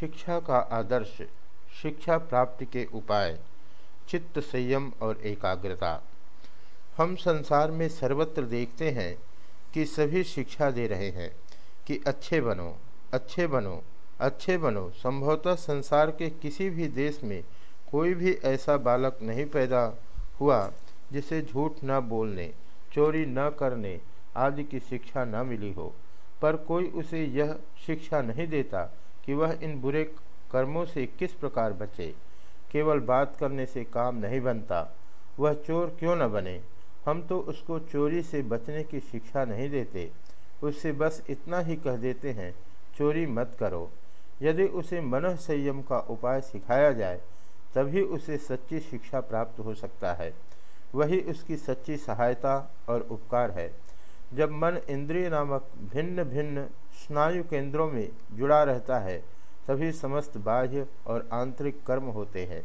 शिक्षा का आदर्श, शिक्षा प्राप्ति के उपाय, चित्त संयम और एकाग्रता। हम संसार में सर्वत्र देखते हैं कि सभी शिक्षा दे रहे हैं कि अच्छे बनो अच्छे बनो अच्छे बनो। संभवतः संसार के किसी भी देश में कोई भी ऐसा बालक नहीं पैदा हुआ जिसे झूठ न बोलने, चोरी न करने आदि की शिक्षा न मिली हो, पर कोई उसे यह शिक्षा नहीं देता कि वह इन बुरे कर्मों से किस प्रकार बचे। केवल बात करने से काम नहीं बनता। वह चोर क्यों न बने? हम तो उसको चोरी से बचने की शिक्षा नहीं देते। उससे बस इतना ही कह देते हैं, चोरी मत करो। यदि उसे मन संयम का उपाय सिखाया जाए, तभी उसे सच्ची शिक्षा प्राप्त हो सकता है। वही उसकी सच्ची सहायता और उपकार है। जब मन इंद्रिय नामक भिन्न भिन्न स्नायु केंद्रों में जुड़ा रहता है, तभी समस्त बाह्य और आंतरिक कर्म होते हैं।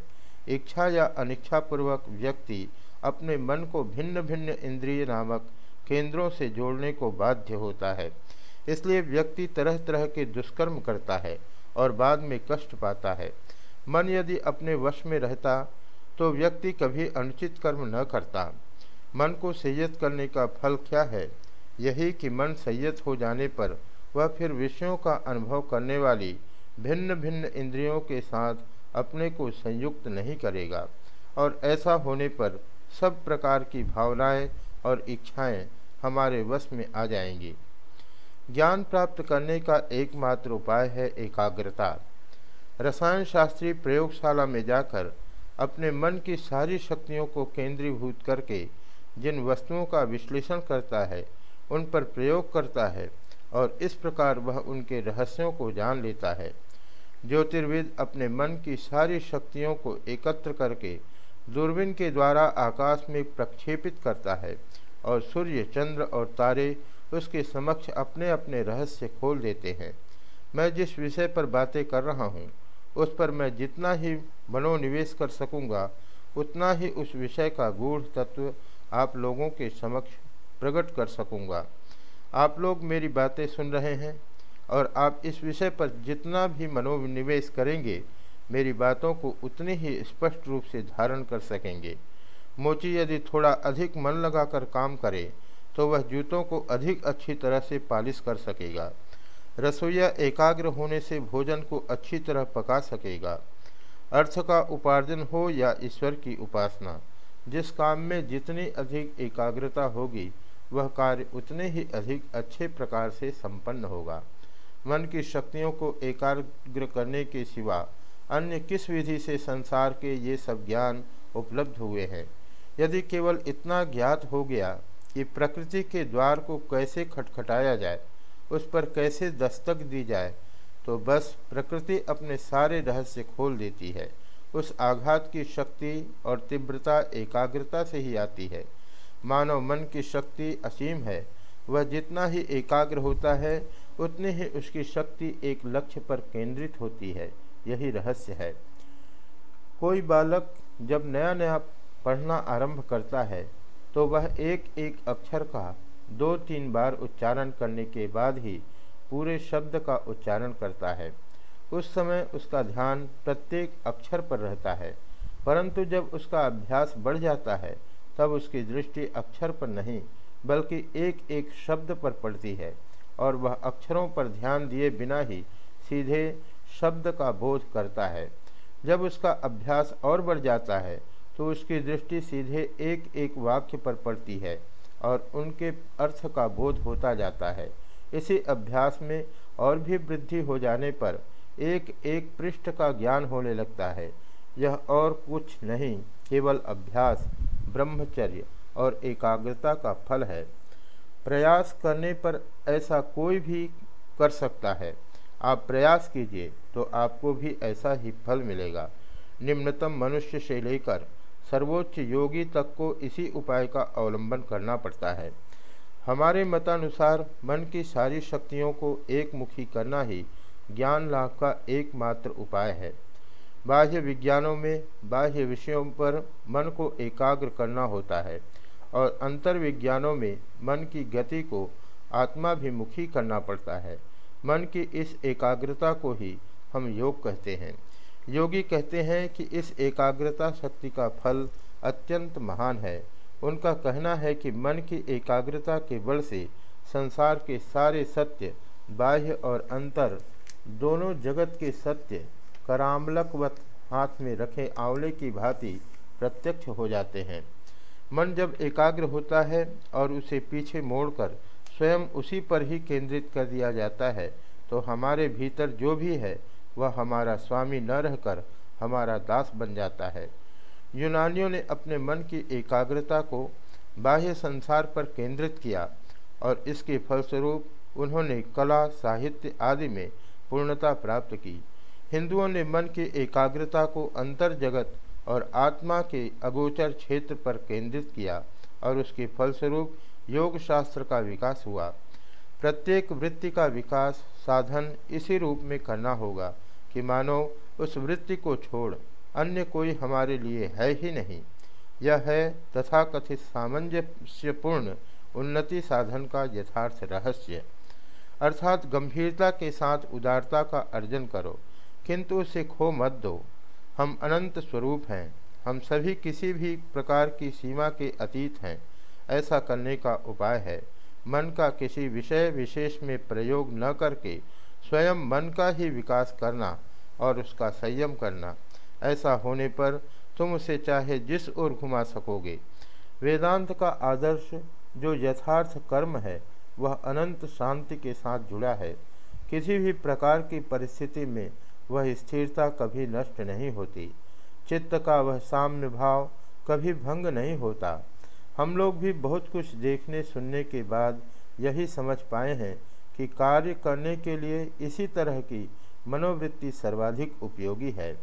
इच्छा या अनिच्छापूर्वक व्यक्ति अपने मन को भिन्न भिन्न इंद्रिय नामक केंद्रों से जोड़ने को बाध्य होता है। इसलिए व्यक्ति तरह तरह के दुष्कर्म करता है और बाद में कष्ट पाता है। मन यदि अपने वश में रहता तो व्यक्ति कभी अनुचित कर्म न करता। मन को संयत करने का फल क्या है? यही कि मन संयत हो जाने पर वह फिर विषयों का अनुभव करने वाली भिन्न भिन्न इंद्रियों के साथ अपने को संयुक्त नहीं करेगा। और ऐसा होने पर सब प्रकार की भावनाएँ और इच्छाएँ हमारे वश में आ जाएँगी। ज्ञान प्राप्त करने का एकमात्र उपाय है एकाग्रता। रसायन शास्त्री प्रयोगशाला में जाकर अपने मन की सारी शक्तियों को केंद्रीभूत करके जिन वस्तुओं का विश्लेषण करता है, उन पर प्रयोग करता है और इस प्रकार वह उनके रहस्यों को जान लेता है। ज्योतिर्विद अपने मन की सारी शक्तियों को एकत्र करके दूरबीन के द्वारा आकाश में प्रक्षेपित करता है और सूर्य, चंद्र और तारे उसके समक्ष अपने अपने रहस्य खोल देते हैं। मैं जिस विषय पर बातें कर रहा हूँ, उस पर मैं जितना ही मनोनिवेश कर सकूँगा, उतना ही उस विषय का गूढ़ तत्व आप लोगों के समक्ष प्रकट कर सकूँगा। आप लोग मेरी बातें सुन रहे हैं और आप इस विषय पर जितना भी मनोनिवेश करेंगे, मेरी बातों को उतने ही स्पष्ट रूप से धारण कर सकेंगे। मोची यदि थोड़ा अधिक मन लगाकर काम करे तो वह जूतों को अधिक अच्छी तरह से पालिश कर सकेगा। रसोईया एकाग्र होने से भोजन को अच्छी तरह पका सकेगा। अर्थ का उपार्जन हो या ईश्वर की उपासना, जिस काम में जितनी अधिक एकाग्रता होगी वह कार्य उतने ही अधिक अच्छे प्रकार से संपन्न होगा। मन की शक्तियों को एकाग्र करने के सिवा अन्य किस विधि से संसार के ये सब ज्ञान उपलब्ध हुए हैं? यदि केवल इतना ज्ञात हो गया कि प्रकृति के द्वार को कैसे खटखटाया जाए, उस पर कैसे दस्तक दी जाए तो बस प्रकृति अपने सारे रहस्य खोल देती है। उस आघात की शक्ति और तीव्रता एकाग्रता से ही आती है। मानव मन की शक्ति असीम है। वह जितना ही एकाग्र होता है, उतनी ही उसकी शक्ति एक लक्ष्य पर केंद्रित होती है। यही रहस्य है। कोई बालक जब नया नया पढ़ना आरंभ करता है तो वह एक एक अक्षर का दो तीन बार उच्चारण करने के बाद ही पूरे शब्द का उच्चारण करता है। उस समय उसका ध्यान प्रत्येक अक्षर पर रहता है, परंतु जब उसका अभ्यास बढ़ जाता है तब उसकी दृष्टि अक्षर पर नहीं, बल्कि एक एक शब्द पर पड़ती है, और वह अक्षरों पर ध्यान दिए बिना ही सीधे शब्द का बोध करता है। जब उसका अभ्यास और बढ़ जाता है तो उसकी दृष्टि सीधे एक एक वाक्य पर पड़ती है, और उनके अर्थ का बोध होता जाता है। इसी अभ्यास में और भी वृद्धि हो जाने पर एक एक पृष्ठ का ज्ञान होने लगता है। यह और कुछ नहीं, केवल अभ्यास। ब्रह्मचर्य और एकाग्रता का फल है। प्रयास करने पर ऐसा कोई भी कर सकता है। आप प्रयास कीजिए तो आपको भी ऐसा ही फल मिलेगा। निम्नतम मनुष्य से लेकर सर्वोच्च योगी तक को इसी उपाय का अवलंबन करना पड़ता है। हमारे मतानुसार मन की सारी शक्तियों को एक मुखी करना ही ज्ञान लाभ का एकमात्र उपाय है। बाह्य विज्ञानों में, बाह्य विषयों पर मन को एकाग्र करना होता है और अंतर विज्ञानों में मन की गति को आत्माभिमुखी करना पड़ता है। मन की इस एकाग्रता को ही हम योग कहते हैं। योगी कहते हैं कि इस एकाग्रता शक्ति का फल अत्यंत महान है। उनका कहना है कि मन की एकाग्रता के बल से संसार के सारे सत्य, बाह्य और अंतर, दोनों जगत के सत्य करामलकवत हाथ में रखे आंवले की भांति प्रत्यक्ष हो जाते हैं। मन जब एकाग्र होता है और उसे पीछे मोड़कर स्वयं उसी पर ही केंद्रित कर दिया जाता है तो हमारे भीतर जो भी है, वह हमारा स्वामी न रहकर हमारा दास बन जाता है। यूनानियों ने अपने मन की एकाग्रता को बाह्य संसार पर केंद्रित किया और इसके फलस्वरूप उन्होंने कला, साहित्य आदि में पूर्णता प्राप्त की। हिंदुओं ने मन की एकाग्रता को अंतर जगत और आत्मा के अगोचर क्षेत्र पर केंद्रित किया और उसके फलस्वरूप योग शास्त्र का विकास हुआ। प्रत्येक वृत्ति का विकास साधन इसी रूप में करना होगा कि मानो उस वृत्ति को छोड़ अन्य कोई हमारे लिए है ही नहीं। यह है तथाकथित सामंजस्यपूर्ण उन्नति साधन का यथार्थ रहस्य। अर्थात गंभीरता के साथ उदारता का अर्जन करो। किंतु उसे खो मत दो। हम अनंत स्वरूप हैं। हम सभी किसी भी प्रकार की सीमा के अतीत हैं। ऐसा करने का उपाय है। मन का किसी विषय विशेष में प्रयोग न करके स्वयं मन का ही विकास करना और उसका संयम करना। ऐसा होने पर तुम उसे चाहे जिस ओर घुमा सकोगे। वेदांत का आदर्श जो यथार्थ कर्म है, वह अनंत शांति के साथ जुड़ा है। किसी भी प्रकार की परिस्थिति में वह स्थिरता कभी नष्ट नहीं होती। चित्त का वह साम्य भाव कभी भंग नहीं होता। हम लोग भी बहुत कुछ देखने सुनने के बाद यही समझ पाए हैं कि कार्य करने के लिए इसी तरह की मनोवृत्ति सर्वाधिक उपयोगी है।